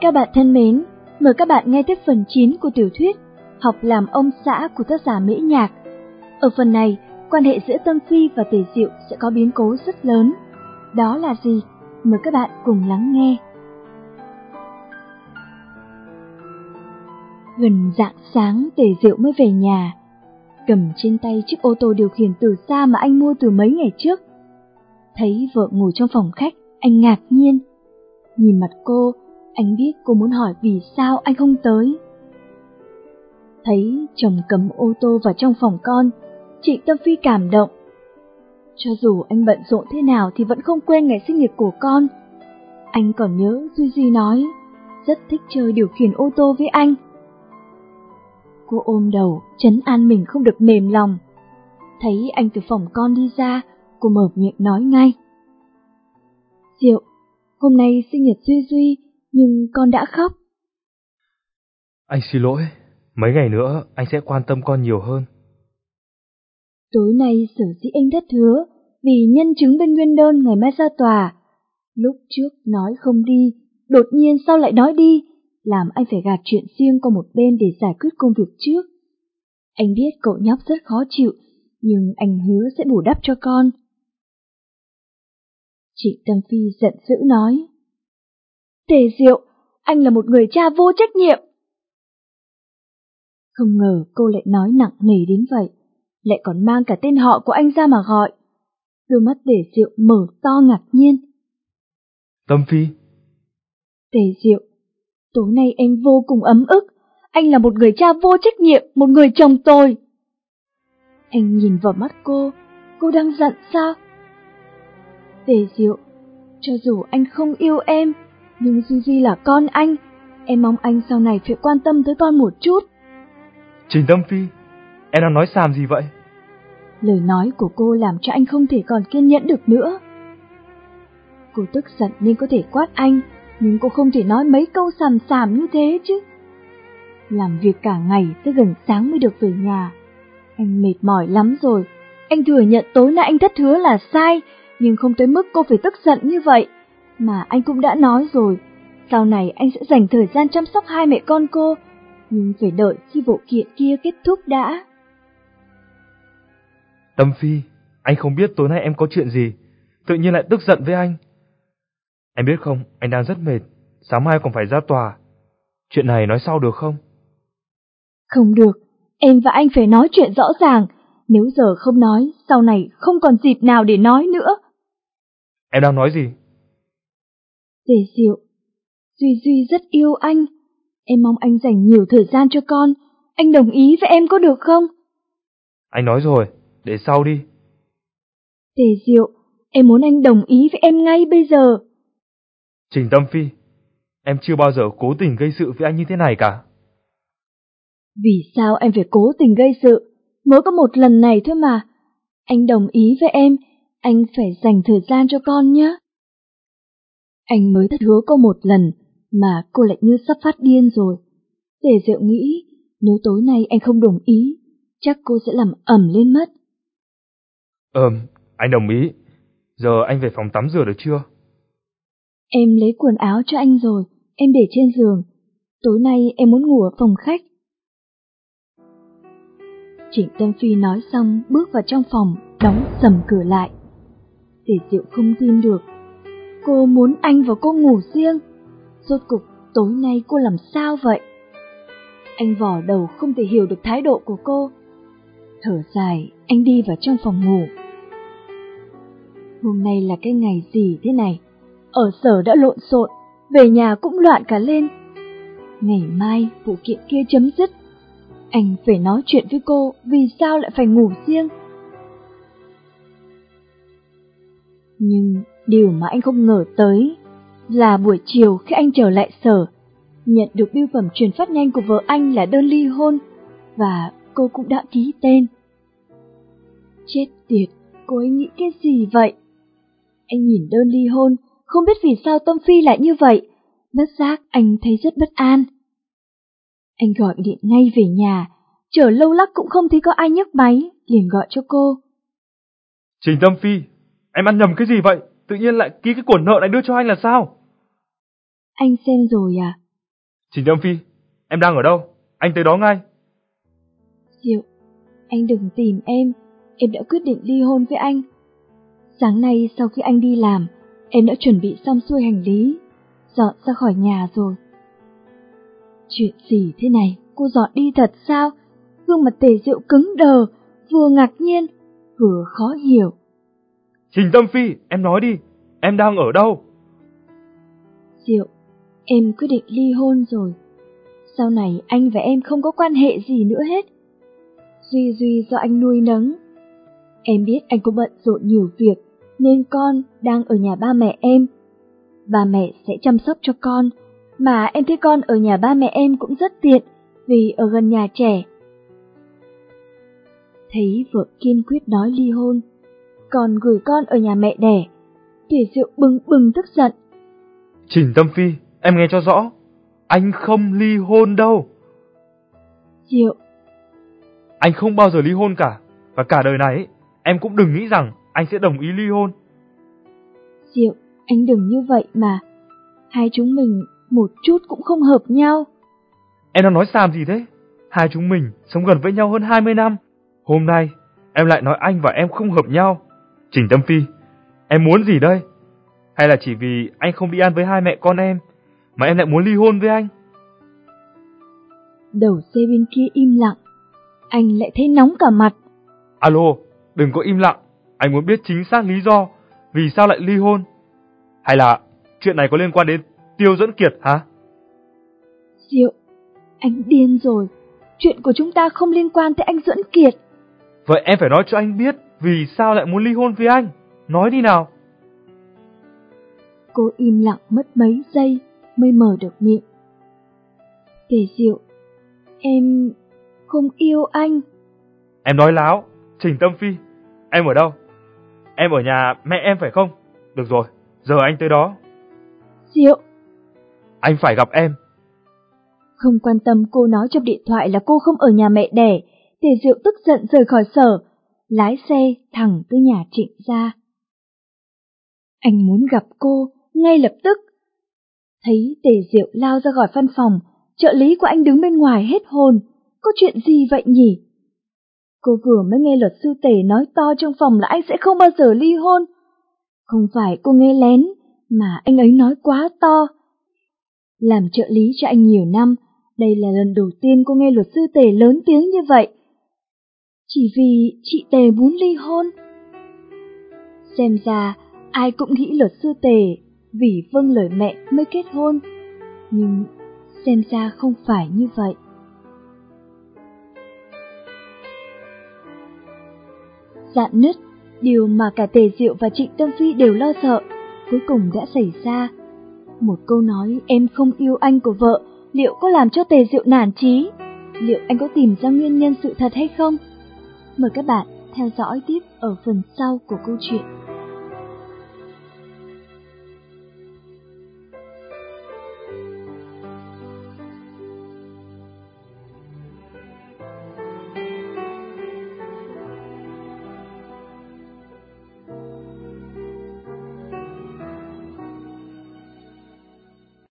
Các bạn thân mến, mời các bạn nghe tiếp phần 9 của tiểu thuyết Học làm ông xã của tác giả Mỹ Nhạc. Ở phần này, quan hệ giữa Tâm Phi và Tề Diệu sẽ có biến cố rất lớn. Đó là gì? Mời các bạn cùng lắng nghe. Gần dạng sáng Tề Diệu mới về nhà, cầm trên tay chiếc ô tô điều khiển từ xa mà anh mua từ mấy ngày trước. Thấy vợ ngồi trong phòng khách, anh ngạc nhiên. Nhìn mặt cô, anh biết cô muốn hỏi vì sao anh không tới. Thấy chồng cấm ô tô vào trong phòng con, chị Tâm Phi cảm động. Cho dù anh bận rộn thế nào thì vẫn không quên ngày sinh nhật của con. Anh còn nhớ Duy Duy nói, rất thích chơi điều khiển ô tô với anh. Cô ôm đầu, chấn an mình không được mềm lòng. Thấy anh từ phòng con đi ra, cô mở miệng nói ngay. Diệu, hôm nay sinh nhật Duy Duy, nhưng con đã khóc. Anh xin lỗi, mấy ngày nữa anh sẽ quan tâm con nhiều hơn. Tối nay sở dĩ anh thất hứa vì nhân chứng bên nguyên đơn ngày mai ra tòa. Lúc trước nói không đi, đột nhiên sau lại nói đi, làm anh phải gạt chuyện riêng qua một bên để giải quyết công việc trước. Anh biết cậu nhóc rất khó chịu, nhưng anh hứa sẽ bù đắp cho con. Chị Tâm Phi giận dữ nói. Tề Diệu, anh là một người cha vô trách nhiệm. Không ngờ cô lại nói nặng nề đến vậy, lại còn mang cả tên họ của anh ra mà gọi. Đôi mắt Tề Diệu mở to ngạc nhiên. Tâm Phi. Tề Diệu, tối nay em vô cùng ấm ức. Anh là một người cha vô trách nhiệm, một người chồng tôi. Anh nhìn vào mắt cô, cô đang giận sao? Tề Diệu, cho dù anh không yêu em, nhưng Duy Duy là con anh, em mong anh sau này phải quan tâm tới con một chút. Trình Tâm Phi, em đang nói xàm gì vậy? Lời nói của cô làm cho anh không thể còn kiên nhẫn được nữa. Cô tức giận nên có thể quát anh, nhưng cô không thể nói mấy câu xàm xàm như thế chứ. Làm việc cả ngày tới gần sáng mới được về nhà. Anh mệt mỏi lắm rồi. Anh thừa nhận tối nay anh thất hứa là sai, nhưng không tới mức cô phải tức giận như vậy. Mà anh cũng đã nói rồi, sau này anh sẽ dành thời gian chăm sóc hai mẹ con cô, nhưng phải đợi khi vụ kiện kia kết thúc đã. Tâm Phi, anh không biết tối nay em có chuyện gì, tự nhiên lại tức giận với anh. Em biết không, anh đang rất mệt, sáng mai còn phải ra tòa. Chuyện này nói sau được không? Không được, em và anh phải nói chuyện rõ ràng, nếu giờ không nói, sau này không còn dịp nào để nói nữa. Em đang nói gì? Tề Diệu, Duy Duy rất yêu anh. Em mong anh dành nhiều thời gian cho con. Anh đồng ý với em có được không? Anh nói rồi, để sau đi. Tề Diệu, em muốn anh đồng ý với em ngay bây giờ. Trình Tâm Phi, em chưa bao giờ cố tình gây sự với anh như thế này cả. Vì sao em phải cố tình gây sự? Mới có một lần này thôi mà. Anh đồng ý với em, anh phải dành thời gian cho con nhé. Anh mới thất hứa cô một lần, mà cô lại như sắp phát điên rồi. Tề Diệu nghĩ, nếu tối nay anh không đồng ý, chắc cô sẽ làm ẩm lên mất. Ừm, anh đồng ý. Giờ anh về phòng tắm rửa được chưa? Em lấy quần áo cho anh rồi, em để trên giường. Tối nay em muốn ngủ ở phòng khách. Trịnh Tâm Phi nói xong bước vào trong phòng, đóng sầm cửa lại. Tề Diệu không tin được. Cô muốn anh và cô ngủ riêng. Rốt cục tối nay cô làm sao vậy? Anh vỏ đầu không thể hiểu được thái độ của cô. Thở dài, anh đi vào trong phòng ngủ. Hôm nay là cái ngày gì thế này? Ở sở đã lộn xộn, về nhà cũng loạn cả lên. Ngày mai vụ kiện kia chấm dứt. Anh phải nói chuyện với cô vì sao lại phải ngủ riêng. Nhưng điều mà anh không ngờ tới là buổi chiều khi anh trở lại sở, nhận được bưu phẩm truyền phát nhanh của vợ anh là đơn ly hôn, và cô cũng đã ký tên. Chết tiệt, cô ấy nghĩ cái gì vậy? Anh nhìn đơn ly hôn, không biết vì sao Tâm Phi lại như vậy, bất giác anh thấy rất bất an. Anh gọi điện ngay về nhà, chờ lâu lắc cũng không thấy có ai nhấc máy, liền gọi cho cô. Trình Tâm Phi, em ăn nhầm cái gì vậy? Tự nhiên lại ký cái cuộn nợ này đưa cho anh là sao? Anh xem rồi à? Trình Tâm Phi, em đang ở đâu? Anh tới đó ngay. Diệu, anh đừng tìm em, em đã quyết định ly hôn với anh. Sáng nay sau khi anh đi làm, em đã chuẩn bị xong xuôi hành lý, dọn ra khỏi nhà rồi. Chuyện gì thế này, cô dọn đi thật sao? Gương mặt tề diệu cứng đờ, vừa ngạc nhiên, vừa khó hiểu. Trình Tâm Phi, em nói đi, em đang ở đâu? Diệu, em quyết định ly hôn rồi. Sau này anh và em không có quan hệ gì nữa hết. Duy Duy do anh nuôi nấng. Em biết anh cũng bận rộn nhiều việc, nên con đang ở nhà ba mẹ em. Ba mẹ sẽ chăm sóc cho con, mà em thấy con ở nhà ba mẹ em cũng rất tiện, vì ở gần nhà trẻ. Thấy vợ kiên quyết nói ly hôn, còn gửi con ở nhà mẹ đẻ, Thủy Diệu bừng bừng tức giận. Trình Tâm Phi, em nghe cho rõ, anh không ly hôn đâu. Diệu. Anh không bao giờ ly hôn cả, và cả đời này em cũng đừng nghĩ rằng anh sẽ đồng ý ly hôn. Diệu, anh đừng như vậy mà. Hai chúng mình một chút cũng không hợp nhau. Em đang nói xàm gì thế? Hai chúng mình sống gần với nhau hơn 20 năm. Hôm nay, em lại nói anh và em không hợp nhau. Trình Tâm Phi, em muốn gì đây? Hay là chỉ vì anh không đi ăn với hai mẹ con em, mà em lại muốn ly hôn với anh? Đầu xe bên kia im lặng, anh lại thấy nóng cả mặt. Alo, đừng có im lặng, anh muốn biết chính xác lý do vì sao lại ly hôn. Hay là chuyện này có liên quan đến Tiêu Dẫn Kiệt hả? Diệu, anh điên rồi, chuyện của chúng ta không liên quan tới anh Dẫn Kiệt. Vậy em phải nói cho anh biết vì sao lại muốn ly hôn với anh. Nói đi nào. Cô im lặng mất mấy giây mới mở được miệng. Tề Diệu, em không yêu anh. Em nói láo, Trình Tâm Phi, em ở đâu? Em ở nhà mẹ em phải không? Được rồi, giờ anh tới đó. Diệu. Anh phải gặp em. Không quan tâm cô nói trong điện thoại là cô không ở nhà mẹ đẻ, Tề Diệu tức giận rời khỏi sở, lái xe thẳng tới nhà trịnh gia. Anh muốn gặp cô ngay lập tức. Thấy Tề Diệu lao ra khỏi văn phòng, trợ lý của anh đứng bên ngoài hết hồn. Có chuyện gì vậy nhỉ? Cô vừa mới nghe luật sư Tề nói to trong phòng là anh sẽ không bao giờ ly hôn. Không phải cô nghe lén, mà anh ấy nói quá to. Làm trợ lý cho anh nhiều năm, đây là lần đầu tiên cô nghe luật sư Tề lớn tiếng như vậy. Chỉ vì chị Tề muốn ly hôn. Xem ra, ai cũng nghĩ luật sư Tề vì vâng lời mẹ mới kết hôn. Nhưng xem ra không phải như vậy. Dạn nứt, điều mà cả Tề Diệu và Trịnh Tâm Phi đều lo sợ, cuối cùng đã xảy ra. Một câu nói em không yêu anh của vợ, liệu có làm cho Tề Diệu nản chí? Liệu anh có tìm ra nguyên nhân sự thật hay không? Mời các bạn theo dõi tiếp ở phần sau của câu chuyện.